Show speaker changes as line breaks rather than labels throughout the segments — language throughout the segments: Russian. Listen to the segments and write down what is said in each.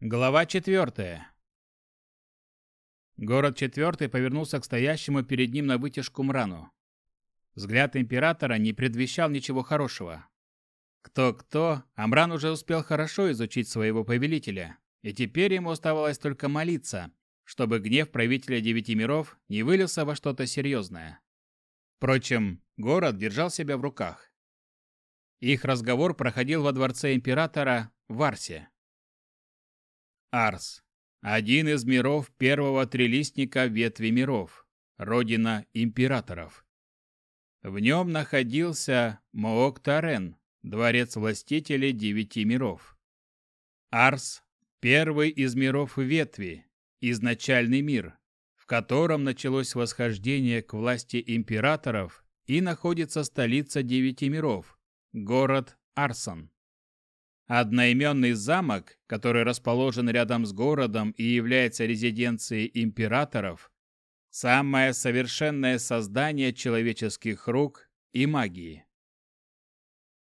Глава четвертая. Город четвертый повернулся к стоящему перед ним на вытяжку Мрану. Взгляд императора не предвещал ничего хорошего. Кто-кто, Амран уже успел хорошо изучить своего повелителя, и теперь ему оставалось только молиться, чтобы гнев правителя девяти миров не вылился во что-то серьезное. Впрочем, город держал себя в руках. Их разговор проходил во дворце императора в Арсе. Арс. Один из миров первого трилистника ветви миров. Родина императоров. В нем находился Моок-Тарен, дворец властителей девяти миров. Арс – первый из миров ветви, изначальный мир, в котором началось восхождение к власти императоров и находится столица девяти миров – город Арсон. Одноименный замок, который расположен рядом с городом и является резиденцией императоров, самое совершенное создание человеческих рук и магии.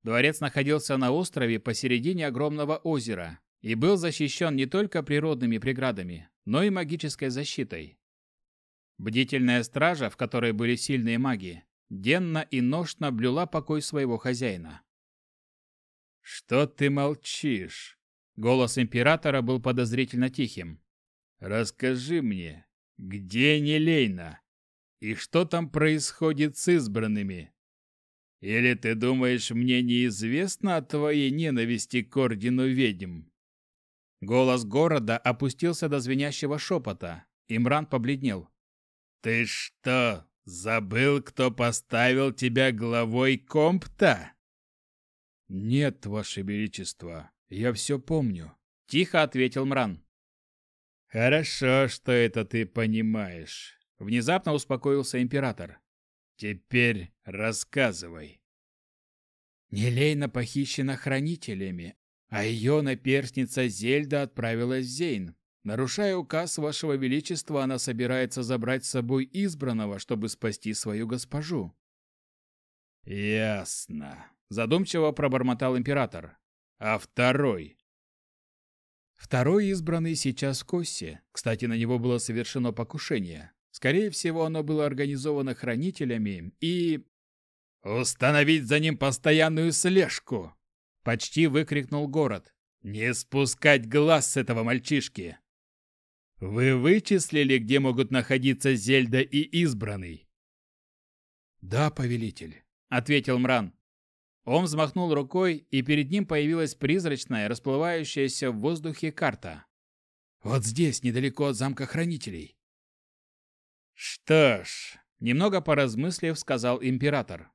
Дворец находился на острове посередине огромного озера и был защищен не только природными преградами, но и магической защитой. Бдительная стража, в которой были сильные маги, денно и ношно блюла покой своего хозяина. «Что ты молчишь?» Голос императора был подозрительно тихим. «Расскажи мне, где Нелейна? И что там происходит с избранными? Или ты думаешь, мне неизвестно о твоей ненависти к ордену ведьм?» Голос города опустился до звенящего шепота. Имран побледнел. «Ты что, забыл, кто поставил тебя главой компта?» «Нет, Ваше Величество, я все помню», — тихо ответил Мран. «Хорошо, что это ты понимаешь», — внезапно успокоился император. «Теперь рассказывай». Нелейна похищена хранителями, а ее наперстница Зельда отправилась в Зейн. Нарушая указ Вашего Величества, она собирается забрать с собой избранного, чтобы спасти свою госпожу. «Ясно», задумчиво пробормотал император. А второй? Второй избранный сейчас в Коссе. Кстати, на него было совершено покушение. Скорее всего, оно было организовано хранителями и... «Установить за ним постоянную слежку!» Почти выкрикнул город. «Не спускать глаз с этого мальчишки!» «Вы вычислили, где могут находиться Зельда и Избранный?» «Да, повелитель», — ответил Мран. Он взмахнул рукой, и перед ним появилась призрачная, расплывающаяся в воздухе карта. «Вот здесь, недалеко от замка хранителей». «Что ж», — немного поразмыслив, сказал император.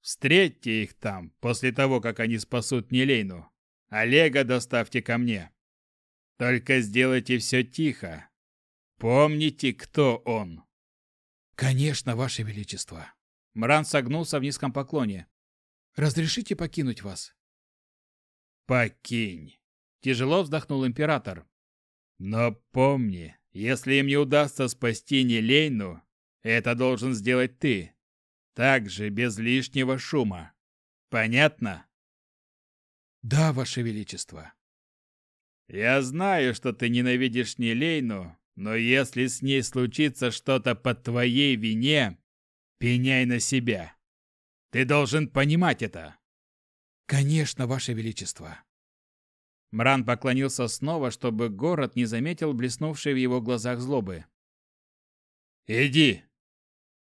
«Встретьте их там, после того, как они спасут Нелейну. Олега доставьте ко мне. Только сделайте все тихо. Помните, кто он». «Конечно, Ваше Величество». Мран согнулся в низком поклоне. Разрешите покинуть вас?» «Покинь!» — тяжело вздохнул император. «Но помни, если им не удастся спасти Нелейну, это должен сделать ты. Так же, без лишнего шума. Понятно?» «Да, Ваше Величество». «Я знаю, что ты ненавидишь Нелейну, но если с ней случится что-то по твоей вине, пеняй на себя. Ты должен понимать это. Конечно, ваше величество. Мран поклонился снова, чтобы город не заметил блеснувшей в его глазах злобы. Иди.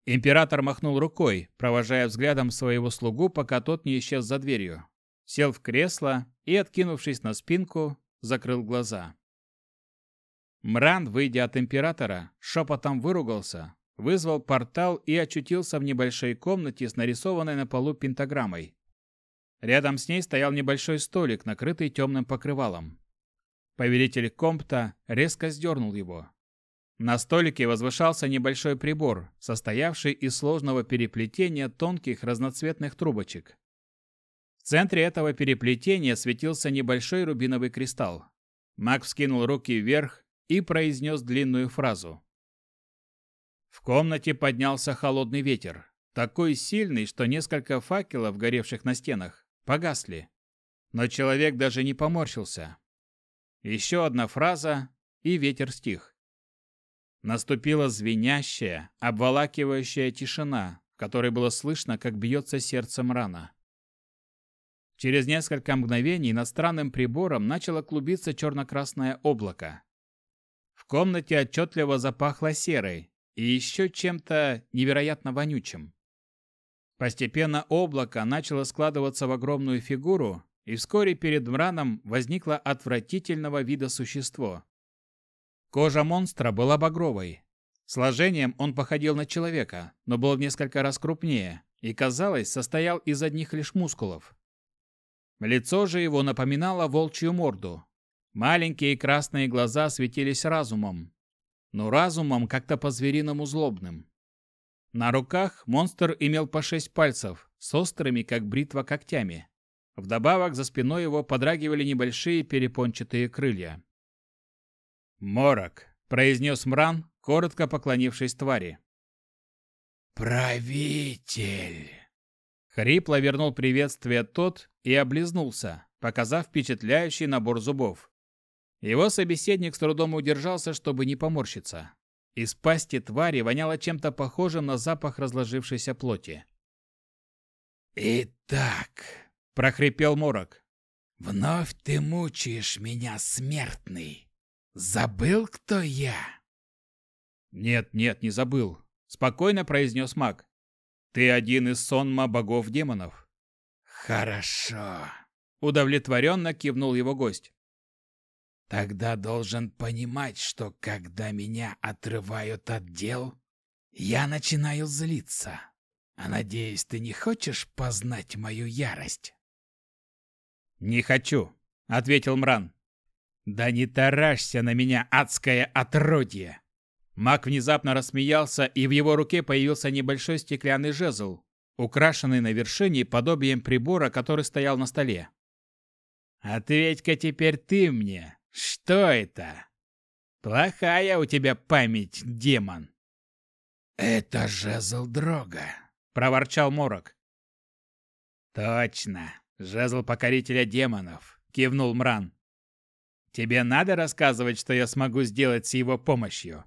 Император махнул рукой, провожая взглядом своего слугу, пока тот не исчез за дверью. Сел в кресло и, откинувшись на спинку, закрыл глаза. Мран, выйдя от императора, шепотом выругался, вызвал портал и очутился в небольшой комнате с нарисованной на полу пентаграммой. Рядом с ней стоял небольшой столик, накрытый темным покрывалом. Повелитель Компта резко сдернул его. На столике возвышался небольшой прибор, состоявший из сложного переплетения тонких разноцветных трубочек. В центре этого переплетения светился небольшой рубиновый кристалл. Маг вскинул руки вверх и произнес длинную фразу. В комнате поднялся холодный ветер, такой сильный, что несколько факелов, горевших на стенах, погасли. Но человек даже не поморщился. Еще одна фраза, и ветер стих. Наступила звенящая, обволакивающая тишина, в которой было слышно, как бьется сердце Мрана. Через несколько мгновений над странным прибором начало клубиться черно-красное облако. В комнате отчетливо запахло серой и еще чем-то невероятно вонючим. Постепенно облако начало складываться в огромную фигуру, и вскоре перед Мраном возникло отвратительного вида существо. Кожа монстра была багровой. Сложением он походил на человека, но был в несколько раз крупнее и, казалось, состоял из одних лишь мускулов. Лицо же его напоминало волчью морду. Маленькие красные глаза светились разумом, но разумом как-то по-звериному злобным. На руках монстр имел по шесть пальцев с острыми, как бритва, когтями. Вдобавок за спиной его подрагивали небольшие перепончатые крылья. «Морок», — произнес Мран, коротко поклонившись твари.
«Правитель!»
Хрипло вернул приветствие тот и облизнулся, показав впечатляющий набор зубов. Его собеседник с трудом удержался, чтобы не поморщиться. Из пасти твари воняло чем-то похожим на запах разложившейся плоти.
«Итак», — прохрипел Морок, — «вновь ты мучаешь меня, смертный. Забыл, кто я?»
«Нет, нет, не забыл», — спокойно произнес маг. «Ты один из сонма богов-демонов».
«Хорошо», —
удовлетворенно кивнул его гость.
Тогда должен понимать, что когда меня отрывают от дел, я начинаю злиться. А надеюсь, ты не хочешь познать мою ярость?
Не хочу, ответил Мран. Да не таращься на меня, адское отродье. Маг внезапно рассмеялся, и в его руке появился небольшой стеклянный жезл, украшенный на вершине подобием прибора, который стоял на столе. «Ответь-ка теперь ты мне, что это? Плохая у тебя память, демон.
Это жезл Дрога,
проворчал Морок. Точно, жезл покорителя демонов, кивнул Мран. Тебе надо рассказывать, что я смогу сделать с его помощью.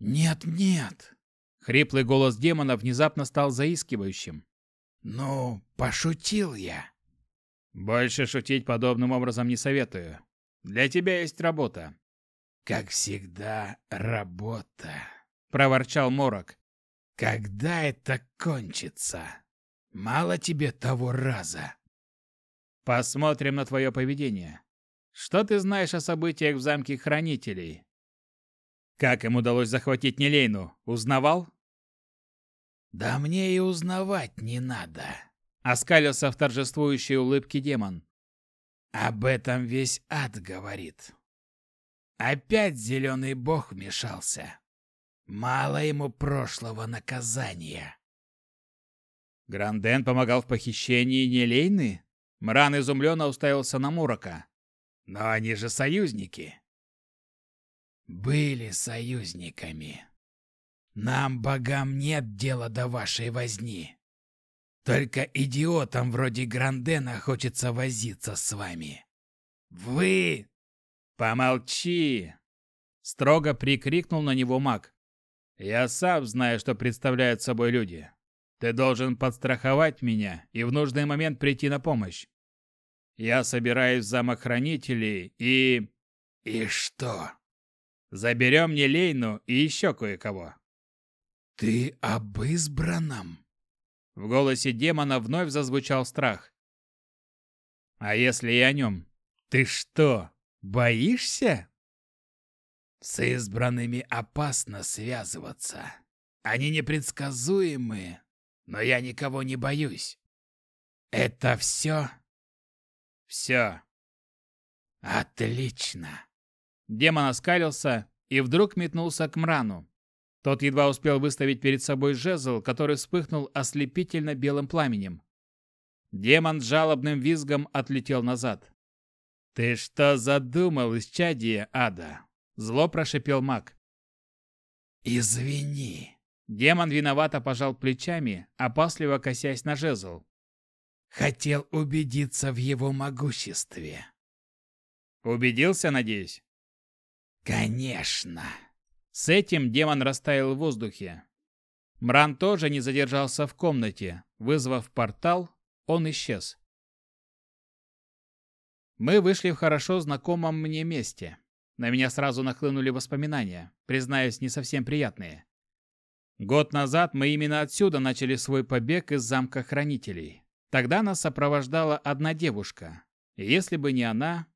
Нет, нет.
Хриплый голос демона внезапно стал заискивающим.
Ну, пошутил я.
Больше шутить подобным образом не советую. Для тебя есть работа.
Как всегда, работа,
проворчал Морок.
Когда это кончится? Мало тебе того раза.
Посмотрим на твое поведение. Что ты знаешь о событиях в замке Хранителей? Как им удалось захватить Нелейну? Узнавал?
Да мне и узнавать не надо.
Оскалился в торжествующей улыбке демон.
Об этом весь ад говорит. Опять зеленый бог вмешался. Мало ему прошлого наказания.
Гранден помогал в похищении Нелейны? Мран изумленно уставился на Мурока. Но они же союзники.
Были союзниками. Нам, богам, нет дела до вашей возни. Только идиотам вроде Грандена хочется возиться с вами. Вы...
Помолчи! Строго прикрикнул на него маг. Я сам знаю, что представляют собой люди. Ты должен подстраховать меня и в нужный момент прийти на помощь. Я собираюсь в замок хранителей и...
И что?
Заберем мне Лейну и еще кое-кого.
Ты об избранном?
В голосе демона вновь зазвучал страх. «А если и о нем? Ты что, боишься?»
«С избранными опасно связываться. Они непредсказуемы, но я никого не боюсь. Это все?»
«Все».
«Отлично!»
Демон оскалился и вдруг метнулся к Мрану. Тот едва успел выставить перед собой жезл, который вспыхнул ослепительно белым пламенем. Демон с жалобным визгом отлетел назад. «Ты что задумал, исчадие ада?» Зло прошипел маг.
«Извини».
Демон виновато пожал плечами, опасливо косясь на жезл.
«Хотел убедиться в его могуществе».
Убедился, надеюсь?
Конечно.
С этим демон растаял в воздухе. Мран тоже не задержался в комнате. Вызвав портал, он исчез. Мы вышли в хорошо знакомом мне месте. На меня сразу нахлынули воспоминания, признаюсь, не совсем приятные. Год назад мы именно отсюда начали свой побег из замка хранителей. Тогда нас сопровождала одна девушка. Если бы не она...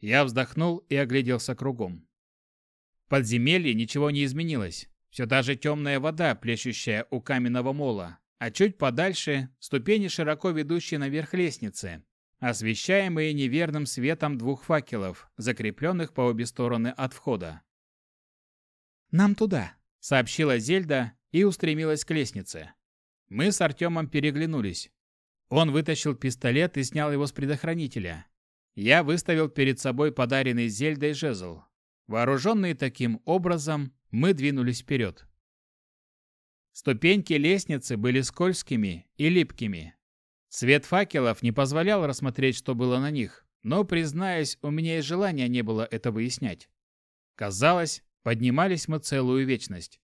Я вздохнул и огляделся кругом. В подземелье ничего не изменилось. Все та же темная вода, плещущая у каменного мола, а чуть подальше ступени, широко ведущие наверх лестницы, освещаемые неверным светом двух факелов, закрепленных по обе стороны от входа.
«Нам туда», —
сообщила Зельда и устремилась к лестнице. Мы с Артемом переглянулись. Он вытащил пистолет и снял его с предохранителя. Я выставил перед собой подаренный Зельдой жезл. Вооруженные таким образом, мы двинулись вперед. Ступеньки лестницы были скользкими и липкими, Свет факелов не позволял рассмотреть, что было на них, но, признаюсь, у меня и желания не было это выяснять. Казалось, поднимались мы целую вечность.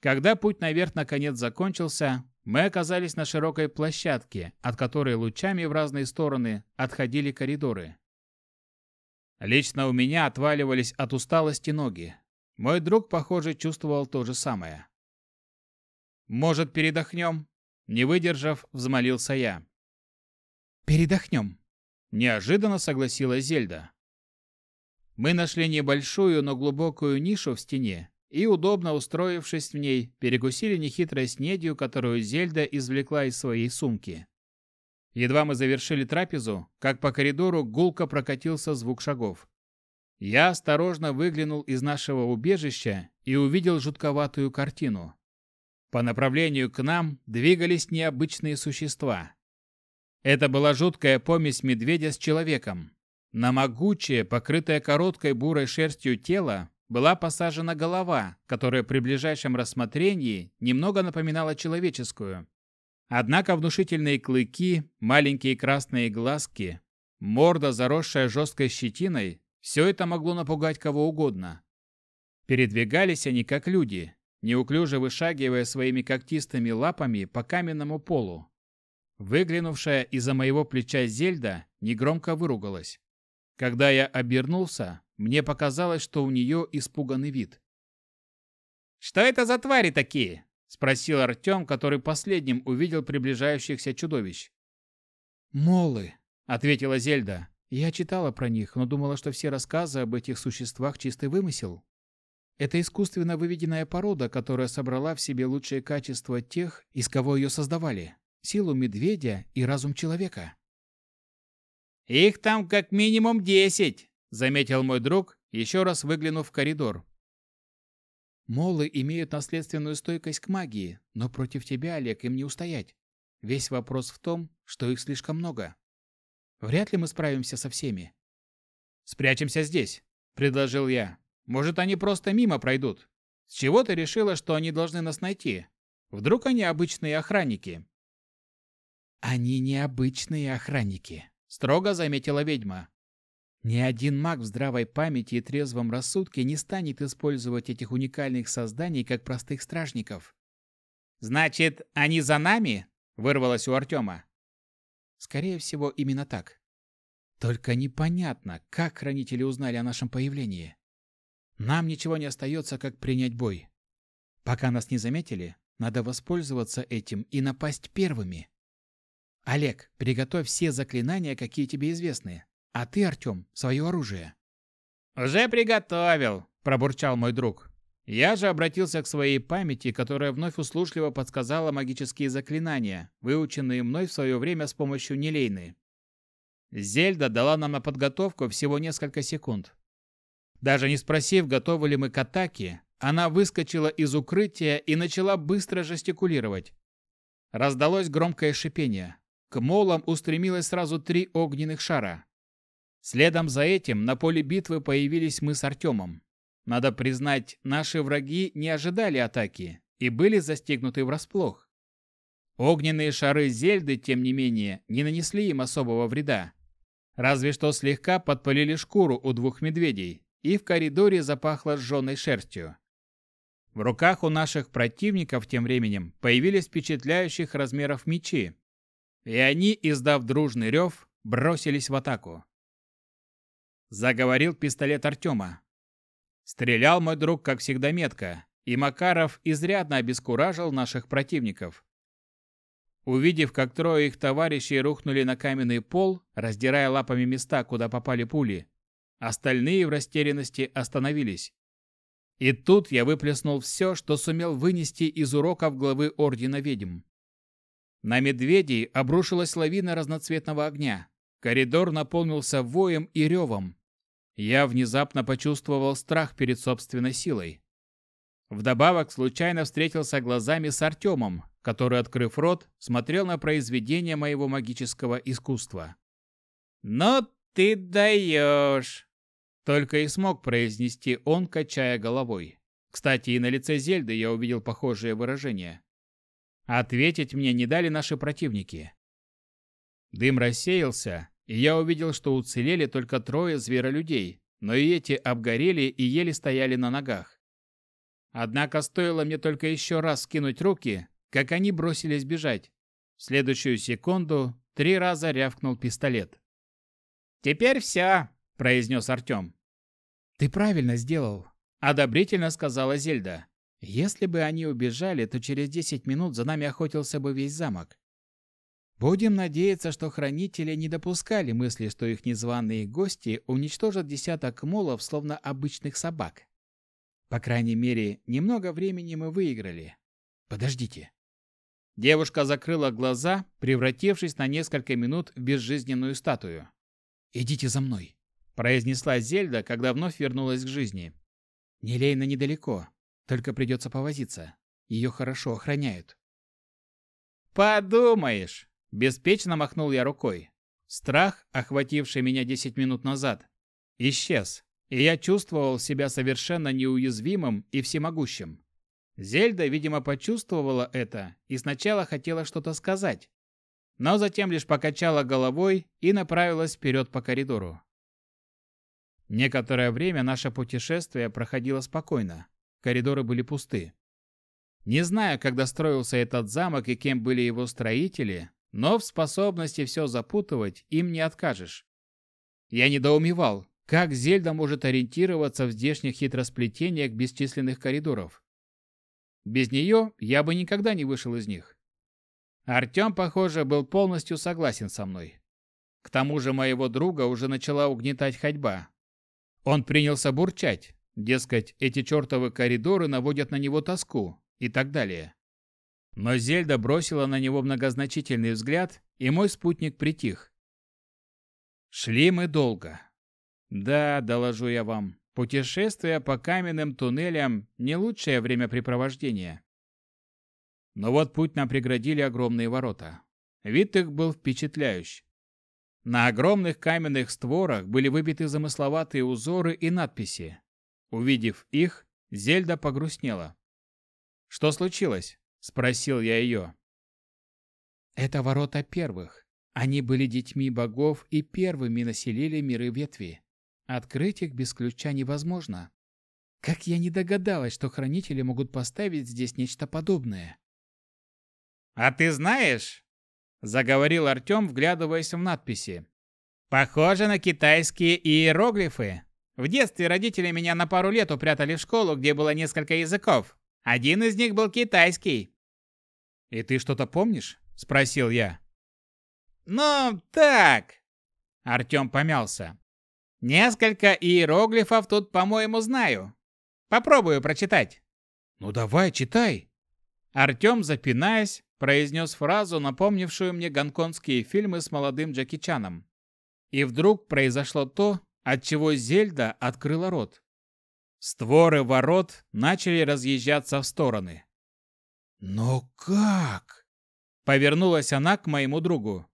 Когда путь наверх наконец закончился, мы оказались на широкой площадке, от которой лучами в разные стороны отходили коридоры. Лично у меня отваливались от усталости ноги. Мой друг, похоже, чувствовал то же самое. «Может, передохнем?» Не выдержав, взмолился я.
«Передохнем», —
неожиданно согласилась Зельда. Мы нашли небольшую, но глубокую нишу в стене и, удобно устроившись в ней, перекусили нехитрой снедью, которую Зельда извлекла из своей сумки. Едва мы завершили трапезу, как по коридору гулко прокатился звук шагов. Я осторожно выглянул из нашего убежища и увидел жутковатую картину. По направлению к нам двигались необычные существа. Это была жуткая помесь медведя с человеком. На могучее, покрытое короткой бурой шерстью тело была посажена голова, которая при ближайшем рассмотрении немного напоминала человеческую. Однако внушительные клыки, маленькие красные глазки, морда, заросшая жесткой щетиной, все это могло напугать кого угодно. Передвигались они как люди, неуклюже вышагивая своими когтистыми лапами по каменному полу. Выглянувшая из-за моего плеча Зельда негромко выругалась. Когда я обернулся, мне показалось, что у нее испуганный вид. «Что это за твари такие?» – спросил Артем, который последним увидел приближающихся чудовищ.
«Молы», – ответила Зельда. «Я читала про них, но думала, что все рассказы об этих существах чистый вымысел». Это искусственно выведенная порода, которая собрала в себе лучшие качества тех, из кого ее создавали. Силу медведя и разум человека.
«Их там как минимум десять», — заметил мой друг, еще раз выглянув в коридор.
«Молы имеют наследственную стойкость к магии, но против тебя, Олег, им не устоять. Весь вопрос в том, что их слишком много. Вряд ли мы справимся со всеми».
«Спрячемся здесь», — предложил я. Может, они просто мимо пройдут? С чего ты решила, что они должны нас найти? Вдруг они обычные охранники?»
«Они не обычные охранники», —
строго заметила ведьма.
«Ни один маг в здравой памяти и трезвом рассудке не станет использовать этих уникальных созданий как простых стражников».
«Значит, они за нами?» — вырвалось у Артема.
«Скорее всего, именно так. Только непонятно, как хранители узнали о нашем появлении. Нам ничего не остается, как принять бой. Пока нас не заметили, надо воспользоваться этим и напасть первыми. Олег, приготовь все заклинания, какие тебе известны. А ты, Артем, свое оружие.
«Уже приготовил», – пробурчал мой друг. Я же обратился к своей памяти, которая вновь услужливо подсказала магические заклинания, выученные мной в свое время с помощью Нелейны. Зельда дала нам на подготовку всего несколько секунд. Даже не спросив, готовы ли мы к атаке, она выскочила из укрытия и начала быстро жестикулировать. Раздалось громкое шипение. К молам устремилось сразу три огненных шара. Следом за этим на поле битвы появились мы с Артемом. Надо признать, наши враги не ожидали атаки и были застигнуты врасплох. Огненные шары Зельды, тем не менее, не нанесли им особого вреда. Разве что слегка подпалили шкуру у двух медведей, и в коридоре запахло сжженной шерстью. В руках у наших противников тем временем появились впечатляющих размеров мечи, и они, издав дружный рев, бросились в атаку. Заговорил пистолет Артема. Стрелял мой друг, как всегда, метко, и Макаров изрядно обескуражил наших противников. Увидев, как трое их товарищей рухнули на каменный пол, раздирая лапами места, куда попали пули, остальные в растерянности остановились. И тут я выплеснул все, что сумел вынести из уроков главы Ордена Ведьм. На медведей обрушилась лавина разноцветного огня. Коридор наполнился воем и ревом. Я внезапно почувствовал страх перед собственной силой. Вдобавок случайно встретился глазами с Артемом, который, открыв рот, смотрел на произведение моего магического искусства. «Но ты даешь!» Только и смог произнести он, качая головой. Кстати, и на лице Зельды я увидел похожее выражение. Ответить мне не дали наши противники. Дым рассеялся, и я увидел, что уцелели только трое зверолюдей, но и эти обгорели и еле стояли на ногах. Однако стоило мне только еще раз скинуть руки, как они бросились бежать. В следующую секунду три раза рявкнул пистолет. «Теперь все», — произнес Артем. «Ты правильно сделал», — одобрительно сказала Зельда. «Если бы они убежали, то через десять минут за нами охотился бы весь замок. Будем надеяться, что хранители не допускали мысли, что их незваные гости уничтожат десяток молов, словно обычных собак. По крайней мере, немного времени мы выиграли. Подождите. Девушка закрыла глаза, превратившись на несколько минут в безжизненную статую. «Идите за мной», – произнесла Зельда, когда вновь вернулась к жизни. «Нелейна недалеко, только придется повозиться. Ее хорошо охраняют». «Подумаешь!» – беспечно махнул я рукой. Страх, охвативший меня десять минут назад, исчез, и я чувствовал себя совершенно неуязвимым и всемогущим. Зельда, видимо, почувствовала это и сначала хотела что-то сказать, но затем лишь покачала головой и направилась вперед по коридору. Некоторое время наше путешествие проходило спокойно. Коридоры были пусты. Не знаю, когда строился этот замок и кем были его строители, но в способности все запутывать им не откажешь. Я недоумевал, как Зельда может ориентироваться в здешних хитросплетениях бесчисленных коридоров. Без нее я бы никогда не вышел из них. Артем, похоже, был полностью согласен со мной. К тому же моего друга уже начала угнетать ходьба. Он принялся бурчать, дескать, эти чертовы коридоры наводят на него тоску и так далее. Но Зельда бросила на него многозначительный взгляд, и мой спутник притих. Шли мы долго. Да, доложу я вам, Путешествие по каменным туннелям – не лучшее времяпрепровождение. Но вот путь нам преградили огромные ворота. Вид их был впечатляющий. На огромных каменных створах были выбиты замысловатые узоры и надписи. Увидев их, Зельда погрустнела. «Что случилось?» – спросил я ее. «Это ворота первых. Они были детьми богов и первыми населили миры ветви. Открыть их без ключа невозможно. Как я не догадалась, что хранители могут поставить здесь нечто подобное. «А ты знаешь?» – заговорил Артем, вглядываясь в надписи. «Похоже на китайские иероглифы. В детстве родители меня на пару лет упрятали в школу, где было несколько языков. Один из них был китайский». «И ты что-то помнишь?» – спросил я. «Ну, так». Артем помялся. Несколько иероглифов тут, по-моему, знаю. Попробую прочитать. Ну давай, читай. Артем, запинаясь, произнес фразу, напомнившую мне гонконгские фильмы с молодым Джеки Чаном. И вдруг произошло то, от чего Зельда открыла рот. Створы ворот начали разъезжаться в стороны. «Но как?» Повернулась она к моему другу.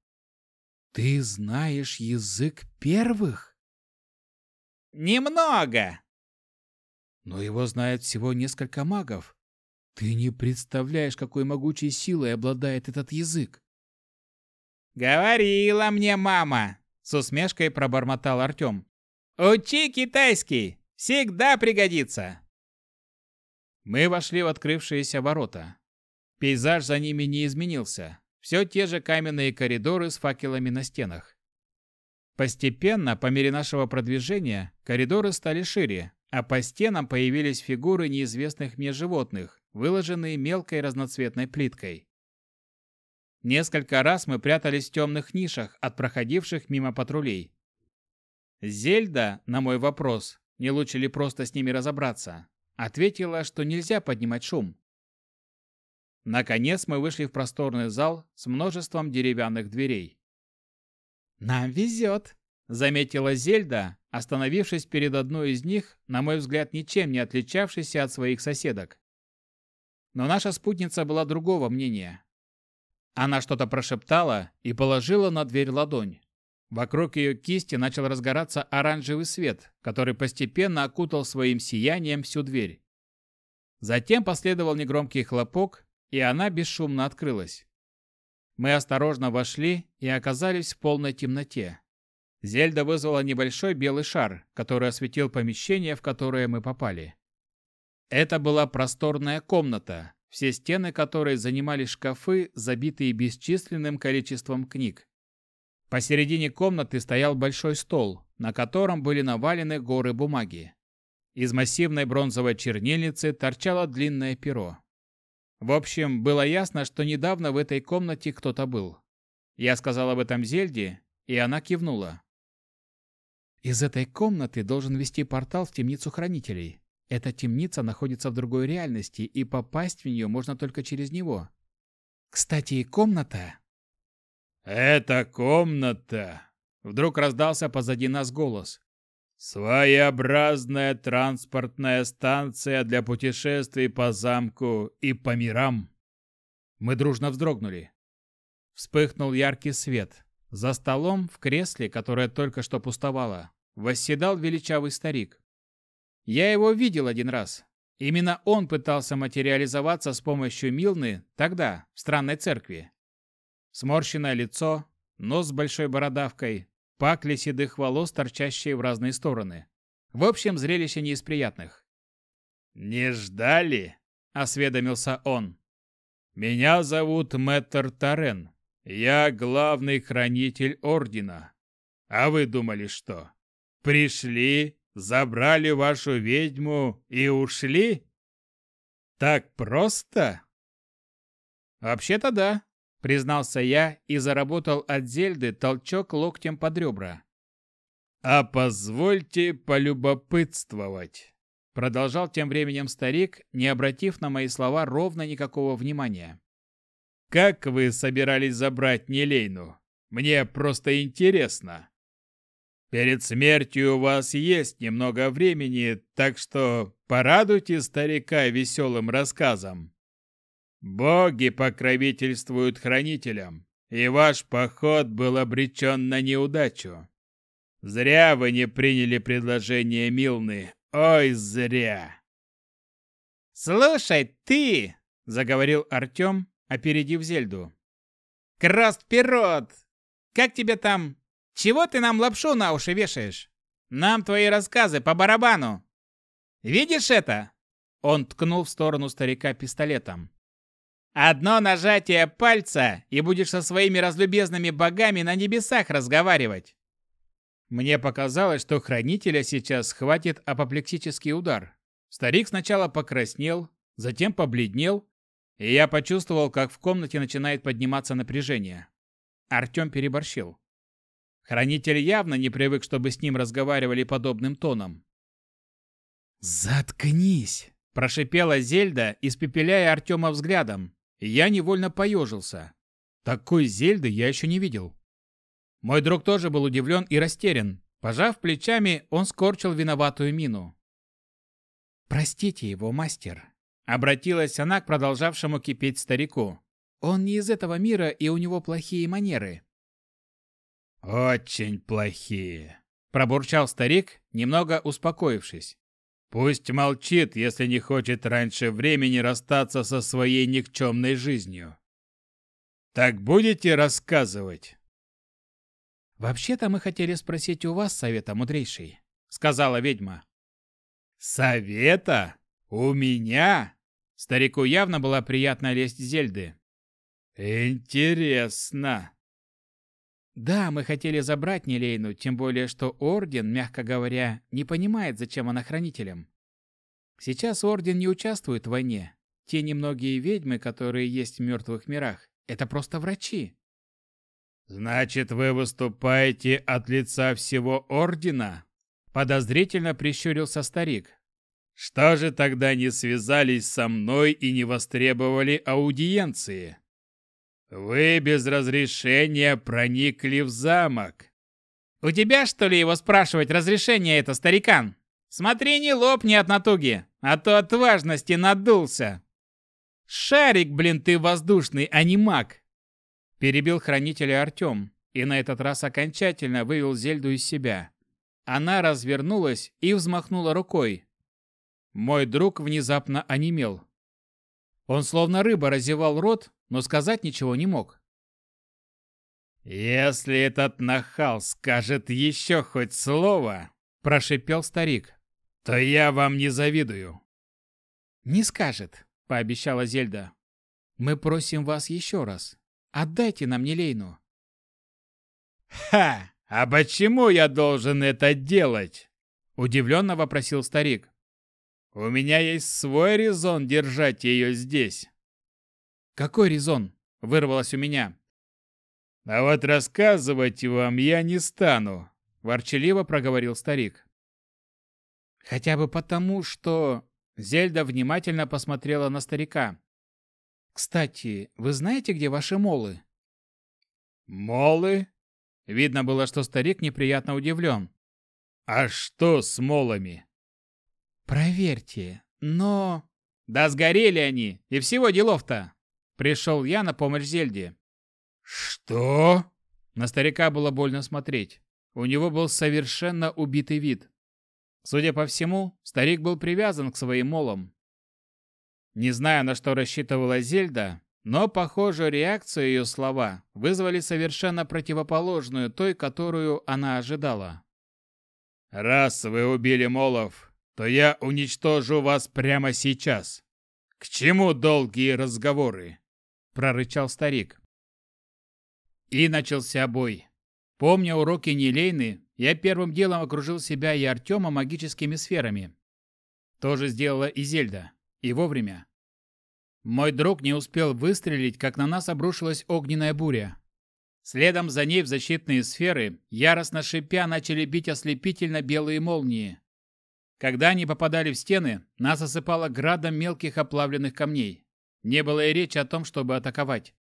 «Ты знаешь язык первых?» Немного. Но его знает всего несколько магов. Ты не представляешь, какой могучей силой обладает этот язык. Говорила мне мама, С усмешкой пробормотал Артем. «Учи китайский! Всегда пригодится!» Мы вошли в открывшиеся ворота. Пейзаж за ними не изменился. Все те же каменные коридоры с факелами на стенах. Постепенно, по мере нашего продвижения, коридоры стали шире, а по стенам появились фигуры неизвестных мне животных, выложенные мелкой разноцветной плиткой. Несколько раз мы прятались в темных нишах от проходивших мимо патрулей. Зельда, на мой вопрос, не лучше ли просто с ними разобраться, ответила, что нельзя поднимать шум. Наконец мы вышли в просторный зал с множеством деревянных дверей. «Нам везет», — заметила Зельда, остановившись перед одной из них, на мой взгляд, ничем не отличавшейся от своих соседок. Но наша спутница была другого мнения. Она что-то прошептала и положила на дверь ладонь. Вокруг ее кисти начал разгораться оранжевый свет, который постепенно окутал своим сиянием всю дверь. Затем последовал негромкий хлопок, и она бесшумно открылась. Мы осторожно вошли и оказались в полной темноте. Зельда вызвала небольшой белый шар, который осветил помещение, в которое мы попали. Это была просторная комната, все стены которой занимали шкафы, забитые бесчисленным количеством книг. Посередине комнаты стоял большой стол, на котором были навалены горы бумаги. Из массивной бронзовой чернильницы торчало длинное перо. В общем, было ясно, что недавно в этой комнате кто-то был. Я сказал об этом Зельде, и она кивнула. Из этой комнаты должен вести портал в темницу хранителей. Эта темница находится в другой реальности, и попасть в нее можно только через него. Кстати, и комната...
«Это комната!» Вдруг раздался позади нас голос. Своеобразная транспортная станция для путешествий по замку и по мирам.
Мы дружно вздрогнули. Вспыхнул яркий свет. За столом, в кресле, которое только что пустовало, восседал величавый старик. Я его видел один раз. Именно он пытался материализоваться с помощью Милны тогда, в странной церкви. Сморщенное лицо, нос с большой бородавкой, пакли седых волос, торчащие в разные стороны. В общем, зрелище не из приятных.
«Не ждали?» — осведомился он. «Меня зовут Мэттер Тарен. Я главный хранитель Ордена. А вы думали что? Пришли, забрали вашу ведьму и ушли? Так просто?»
«Вообще-то да», признался я и заработал от Зельды толчок локтем под ребра.
«А позвольте полюбопытствовать», — продолжал тем временем старик, не обратив на мои слова ровно никакого внимания. «Как вы собирались забрать Нелейну? Мне просто интересно. Перед смертью у вас есть немного времени, так что порадуйте старика веселым рассказом». Боги покровительствуют хранителям, и ваш поход был обречен на неудачу. Зря вы не приняли предложение Милны. Ой, зря.
Слушай, ты, заговорил Артем, опередив Зельду. Краст вперед! Как тебе там? Чего ты нам лапшу на уши вешаешь? Нам твои рассказы по барабану. Видишь это? Он ткнул в сторону старика пистолетом. Одно нажатие пальца, и будешь со своими разлюбезными богами на небесах разговаривать. Мне показалось, что хранителя сейчас схватит апоплексический удар. Старик сначала покраснел, затем побледнел, и я почувствовал, как в комнате начинает подниматься напряжение. Артем переборщил. Хранитель явно не привык, чтобы с ним разговаривали подобным тоном. «Заткнись!» – прошипела Зельда, испепеляя Артема взглядом, я невольно поежился. Такой Зельды я еще не видел. Мой друг тоже был удивлен и растерян. Пожав плечами, он скорчил виноватую мину. «Простите его, мастер», — обратилась она к продолжавшему кипеть старику. «Он не из этого мира, и у него плохие манеры».
«Очень плохие», — пробурчал старик, немного успокоившись. Пусть молчит, если не хочет раньше времени расстаться со своей никчемной жизнью. Так будете рассказывать?
«Вообще-то мы хотели спросить у вас совета, мудрейший», — сказала ведьма. «Совета? У меня?» Старику явно была приятна лесть Зельды. «Интересно». «Да, мы хотели забрать Нелейну, тем более, что Орден, мягко говоря, не понимает, зачем она хранителем. Сейчас Орден не участвует в войне. Те немногие ведьмы, которые есть в мертвых мирах, это просто врачи. «Значит, вы выступаете от лица всего Ордена?» Подозрительно прищурился старик. «Что же тогда не связались со мной и не востребовали аудиенции? Вы без разрешения проникли в замок». «У тебя, что ли, его спрашивать разрешение это, старикан? Смотри, не лопни от натуги, а то от важности надулся!» «Шарик, блин, ты воздушный, а не маг!» Перебил хранителя Артем и на этот раз окончательно вывел Зельду из себя. Она развернулась и взмахнула рукой. Мой друг внезапно онемел. Он словно рыба разевал рот, но сказать ничего не мог. «Если этот нахал скажет еще хоть слово», – прошипел старик, – «то я вам не завидую». «Не скажет», – пообещала Зельда. «Мы просим вас еще раз. Отдайте нам Нелейну». «Ха! А почему я должен это делать?» Удивленно вопросил старик. «У меня есть свой резон держать ее здесь». «Какой резон?» – вырвалось у меня. «А вот рассказывать вам я не стану», – ворчаливо проговорил старик. «Хотя бы потому, что...» Зельда внимательно посмотрела на старика. «Кстати, вы знаете, где ваши молы?» «Молы?» Видно было, что старик неприятно удивлен. «А что с молами?» «Проверьте, но...» «Да сгорели они, и всего делов-то!» Пришел я на помощь Зельде. «Что?» На старика было больно смотреть. У него был совершенно убитый вид. Судя по всему, старик был привязан к своим молам. Не знаю, на что рассчитывала Зельда, но, похоже, реакцию ее слова вызвали совершенно противоположную той, которую она ожидала. «Раз вы убили Молов, то я уничтожу вас прямо сейчас. К чему долгие разговоры?» – прорычал старик. И начался бой. Помня уроки Нелейны, я первым делом окружил себя и Артема магическими сферами. То же сделала и Зельда. И вовремя. Мой друг не успел выстрелить, как на нас обрушилась огненная буря. Следом за ней в защитные сферы, яростно шипя, начали бить ослепительно белые молнии. Когда они попадали в стены, нас осыпало градом мелких оплавленных камней. Не было и речи о том, чтобы атаковать.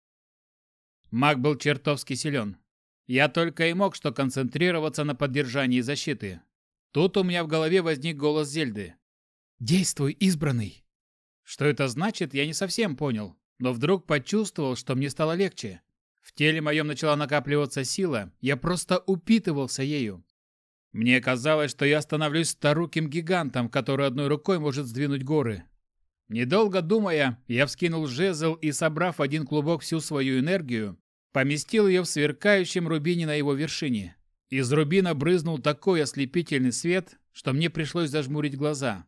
Маг был чертовски силен. Я только и мог что концентрироваться на поддержании защиты. Тут у меня в голове возник голос Зельды. «Действуй, избранный!» Что это значит, я не совсем понял, но вдруг почувствовал, что мне стало легче. В теле моем начала накапливаться сила, я просто упитывался ею. Мне казалось, что я становлюсь старуким гигантом, который одной рукой может сдвинуть горы. Недолго думая, я вскинул жезл и, собрав один клубок всю свою энергию, поместил ее в сверкающем рубине на его вершине. Из рубина брызнул такой ослепительный свет, что мне пришлось зажмурить глаза.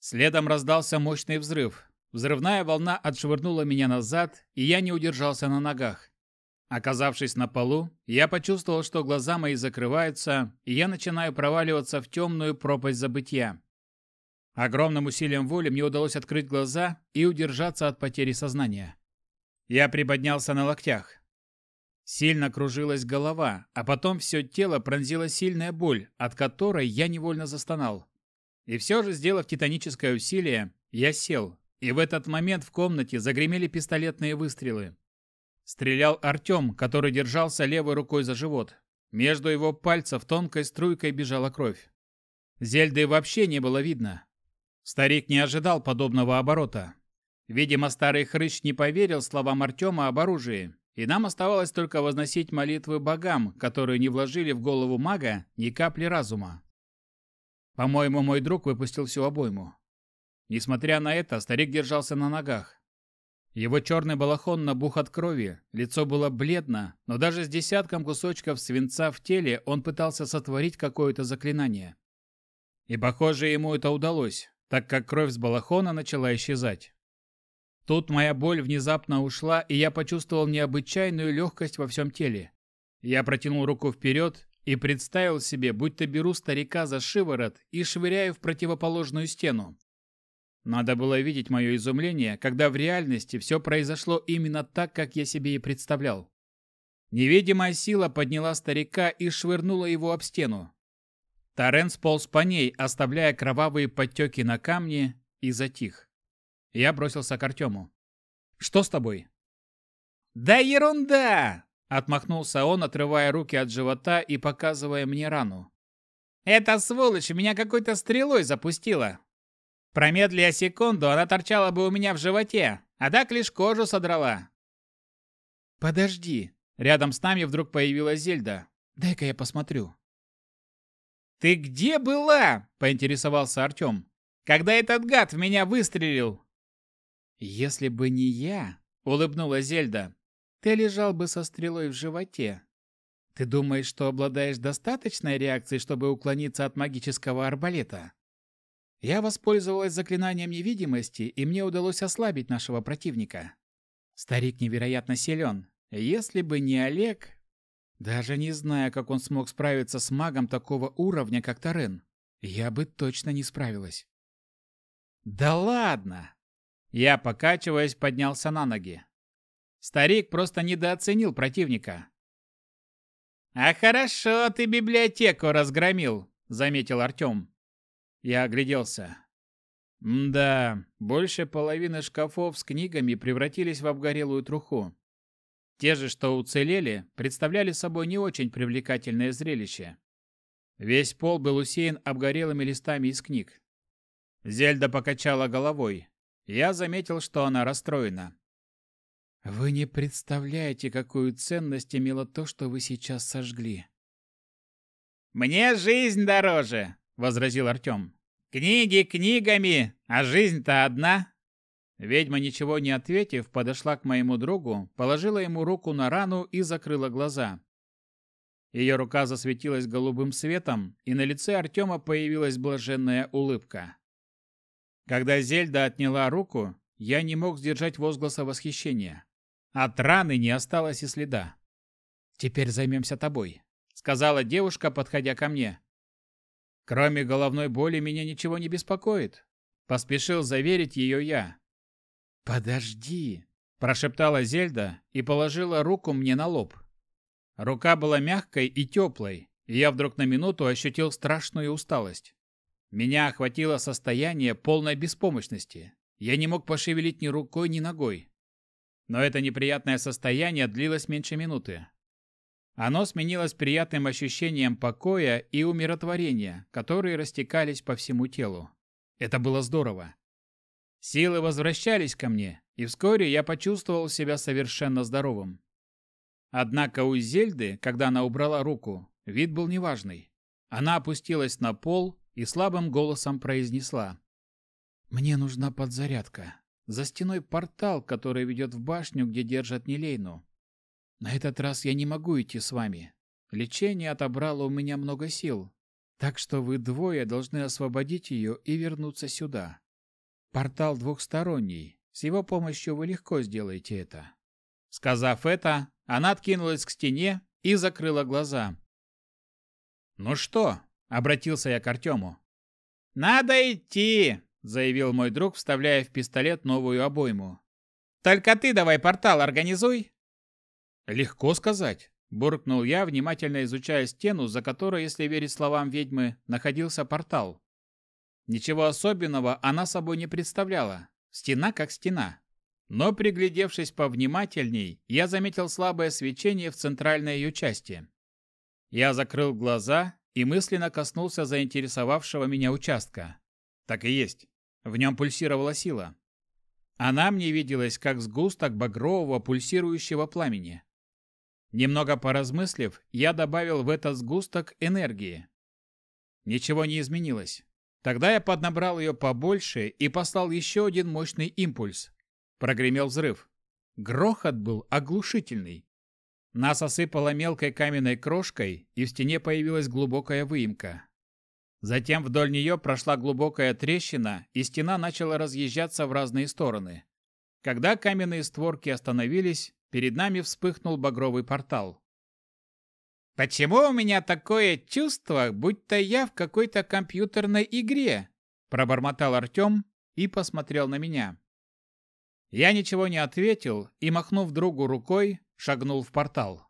Следом раздался мощный взрыв. Взрывная волна отшвырнула меня назад, и я не удержался на ногах. Оказавшись на полу, я почувствовал, что глаза мои закрываются, и я начинаю проваливаться в темную пропасть забытья. Огромным усилием воли мне удалось открыть глаза и удержаться от потери сознания. Я приподнялся на локтях. Сильно кружилась голова, а потом все тело пронзила сильная боль, от которой я невольно застонал. И все же, сделав титаническое усилие, я сел, и в этот момент в комнате загремели пистолетные выстрелы. Стрелял Артем, который держался левой рукой за живот. Между его пальцев тонкой струйкой бежала кровь. Зельды вообще не было видно. Старик не ожидал подобного оборота. Видимо, старый хрыч не поверил словам Артема об оружии, и нам оставалось только возносить молитвы богам, которые не вложили в голову мага ни капли разума. По-моему, мой друг выпустил всю обойму. Несмотря на это, старик держался на ногах. Его черный балахон набух от крови, лицо было бледно, но даже с десятком кусочков свинца в теле он пытался сотворить какое-то заклинание. И, похоже, ему это удалось, так как кровь с балахона начала исчезать. Тут моя боль внезапно ушла, и я почувствовал необычайную легкость во всем теле. Я протянул руку вперед и представил себе, будто беру старика за шиворот и швыряю в противоположную стену. Надо было видеть мое изумление, когда в реальности все произошло именно так, как я себе и представлял. Невидимая сила подняла старика и швырнула его об стену. Торрен сполз по ней, оставляя кровавые подтеки на камне, и затих. Я бросился к Артему. «Что с тобой?» «Да ерунда!» — отмахнулся он, отрывая руки от живота и показывая мне рану. «Эта сволочь меня какой-то стрелой запустила. Промедли секунду, она торчала бы у меня в животе, а так лишь кожу содрала.
Подожди. Рядом с нами вдруг появилась Зельда. Дай-ка я посмотрю.
Ты где была? Поинтересовался Артем. Когда этот гад в меня выстрелил?
Если бы не я, улыбнулась Зельда, ты лежал бы со стрелой в животе. Ты думаешь, что обладаешь достаточной реакцией, чтобы уклониться от магического арбалета? Я воспользовалась заклинанием невидимости, и мне удалось ослабить нашего противника. Старик невероятно силен. Если бы не Олег... Даже не зная, как он смог справиться с магом такого уровня, как Тарен, я бы точно не справилась.
«Да ладно!» Я, покачиваясь, поднялся на ноги. Старик просто недооценил противника. «А хорошо ты библиотеку разгромил», — заметил Артем. Я огляделся. Да, больше половины шкафов с книгами превратились в обгорелую труху. Те же, что уцелели, представляли собой не очень привлекательное зрелище. Весь пол был усеян обгорелыми листами из книг. Зельда покачала головой. Я заметил, что она расстроена.
«Вы не представляете, какую ценность имело то, что вы сейчас сожгли».
«Мне жизнь дороже!» возразил Артем. «Книги книгами, а жизнь-то одна!» Ведьма, ничего не ответив, подошла к моему другу, положила ему руку на рану и закрыла глаза. Ее рука засветилась голубым светом, и на лице Артема появилась блаженная улыбка. Когда Зельда отняла руку, я не мог сдержать возгласа восхищения. От раны не осталось и следа. «Теперь займемся тобой», — сказала девушка, подходя ко мне. Кроме головной боли меня ничего не беспокоит. Поспешил заверить ее я.
«Подожди!»
– прошептала Зельда и положила руку мне на лоб. Рука была мягкой и теплой, и я вдруг на минуту ощутил страшную усталость. Меня охватило состояние полной беспомощности. Я не мог пошевелить ни рукой, ни ногой. Но это неприятное состояние длилось меньше минуты. Оно сменилось приятным ощущением покоя и умиротворения, которые растекались по всему телу. Это было здорово. Силы возвращались ко мне, и вскоре я почувствовал себя совершенно здоровым. Однако у Зельды, когда она убрала руку, вид был неважный. Она опустилась на пол и слабым голосом произнесла. «Мне нужна подзарядка. За стеной портал, который ведет в башню, где держат Нелейну. На этот раз я не могу идти с вами. Лечение отобрало у меня много сил, так что вы двое должны освободить ее и вернуться сюда. Портал двухсторонний. С его помощью вы легко сделаете это. Сказав это, она откинулась к стене и закрыла глаза. «Ну что?» — обратился я к Артему. «Надо идти!» — заявил мой друг, вставляя в пистолет новую обойму. «Только ты давай портал организуй, «Легко сказать», – буркнул я, внимательно изучая стену, за которой, если верить словам ведьмы, находился портал. Ничего особенного она собой не представляла. Стена как стена. Но, приглядевшись повнимательней, я заметил слабое свечение в центральной ее части. Я закрыл глаза и мысленно коснулся заинтересовавшего меня участка. Так и есть. В нем пульсировала сила. Она мне виделась как сгусток багрового пульсирующего пламени. Немного поразмыслив, я добавил в этот сгусток энергии. Ничего не изменилось. Тогда я поднабрал ее побольше и послал еще один мощный импульс. Прогремел взрыв. Грохот был оглушительный. Нас осыпало мелкой каменной крошкой, и в стене появилась глубокая выемка. Затем вдоль нее прошла глубокая трещина, и стена начала разъезжаться в разные стороны. Когда каменные створки остановились, перед нами вспыхнул багровый портал. «Почему у меня такое чувство, будто я в какой-то компьютерной игре?» пробормотал Артем и посмотрел на меня. Я ничего не ответил и, махнув другу рукой, шагнул в портал.